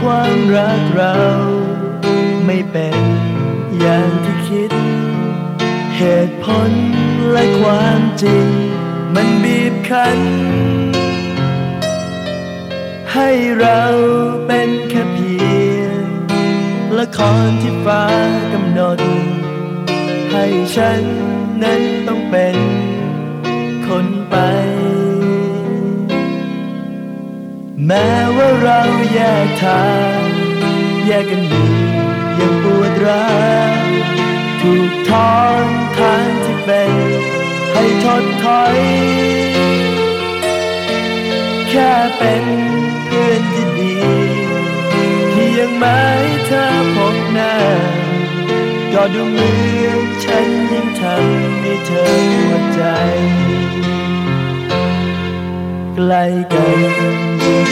ความรักเรา ไม่เป็นอย่างที่คิด เหตุผลและความจริง มันบีบคั้น ให้เราเป็นแค่เพียงละครที่ฟ้ากำหนด ให้ฉันนั้นต้องเป็น คนไป แม้ว่าเราแยกทาง แยกกันอยู่ยังปวดร้าวถูกทอนทางที่เป็นให้ทดถอย แค่เป็นเพื่อนที่ดีที่ยังไม่เธอพบหน้าก็ดูเหมือนฉันยิ่งทำให้เธอปวดใจใกล้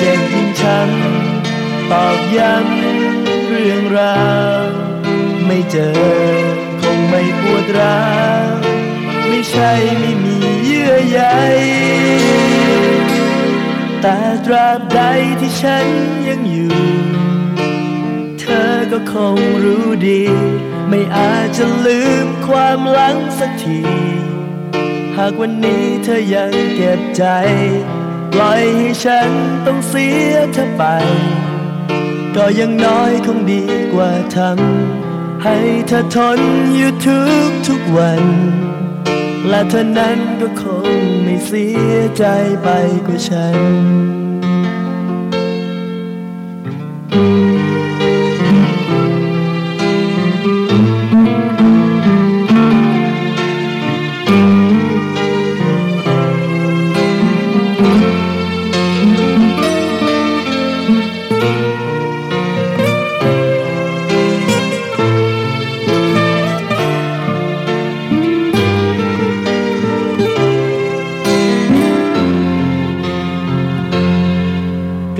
เจ็บยิ่งช้ำตอกย้ำเรื่องราว ไม่เจอคงไม่ปวดร้าวไม่ใช่ไม่มีเยื่อใยแต่ตราบใดที่ฉันยังอยู่ เธอก็คงรู้ดี ไม่อาจจะลืมความหลังสักที หากวันนี้เธอยังเก็บใจ ปล่อยให้ฉันต้องเสียเธอไป ก็ยังน้อยคงดีกว่าทำให้เธอทนอยู่ทุกทุกวัน และเธอนั้นก็คงไม่เสียใจไปกว่าฉัน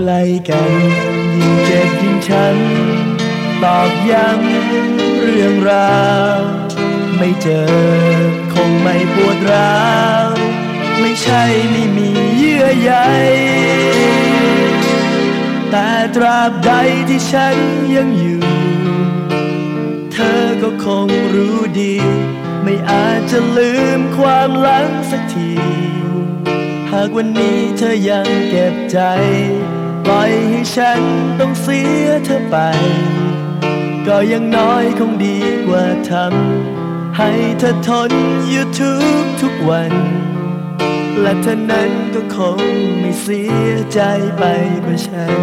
กล้กันยิ่งเจ็บยิ่งช้ำตอกย้ำเรื่องราว ไม่เจอคงไม่ปวดร้าว ไม่ใช่ไม่มีเยื่อใยแต่ตราบใดที่ฉันยังอยู่ เธอก็คงรู้ดี ไม่อาจจะลืมความหลังสักที หากวันนี้เธอยังเก็บใจ ล่อยให้ฉันต้องเสียเธอไป ก็ยังน้อยคงดีกว่าทำให้เธอทนอยู่ทุกทุกวัน และเธอนั้นก็คงไม่เสียใจไปกว่าฉัน